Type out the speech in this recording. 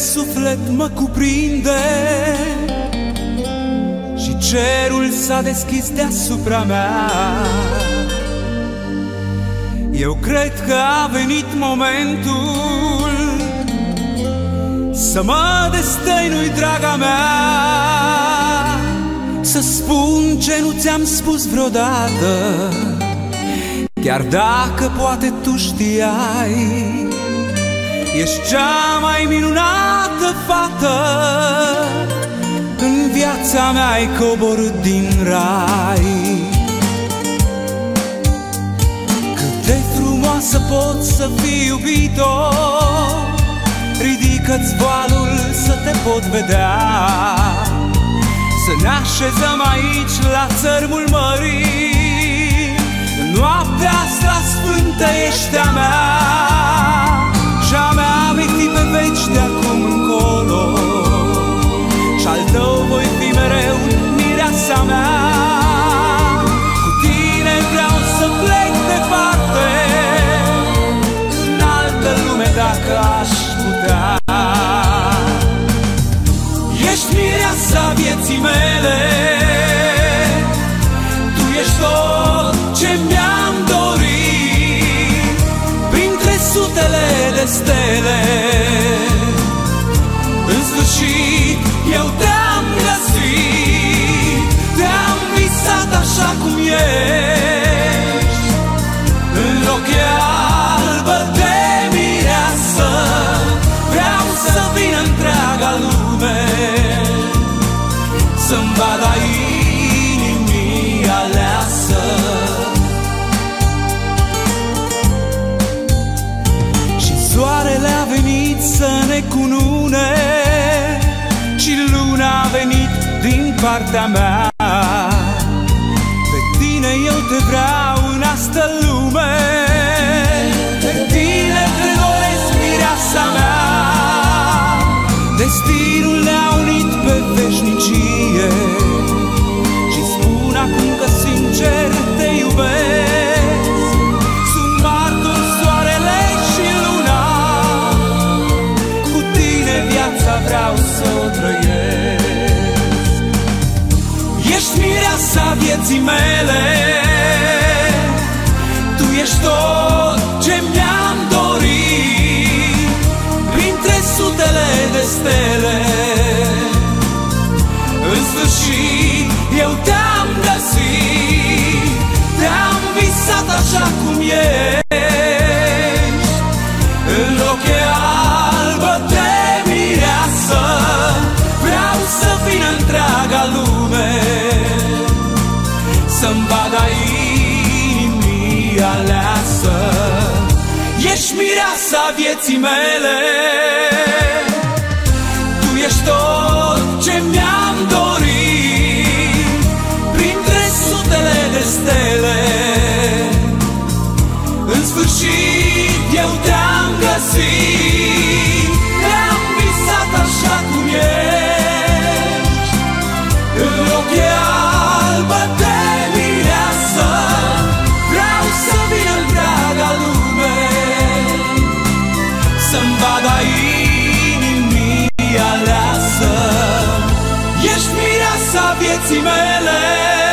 suflet mă cuprinde Și cerul s-a deschis deasupra mea. Eu cred că a venit momentul Să mă destăinui, draga mea Să spun ce nu ți-am spus vreodată. Chiar dacă poate tu știai Ești cea mai minunată fată. În viața mea ai coborât din rai. Cât de frumoasă pot să fii iubito Ridică-ți voalul să te pot vedea. Să ne așezăm aici la țărmul mării. Noaptea asta sfântă ești a mea vieții mele. Tu ești tot ce mi-am dorit Printre sutele de stele venit să ne cunune Și luna a venit din partea mea. Pe tine eu te vreau în asta lume Pe tine te doresc mireasa mea. Destinul ne-a vieții mele. Tu ești tot ce mi-am dorit Printre sutele de stele. În sfârșit eu te-am găsit Te-am visat așa cum ești. În roche Să-mi vadă inimii aleasă. Ești mireasa vieții mele lipsa vieții mele.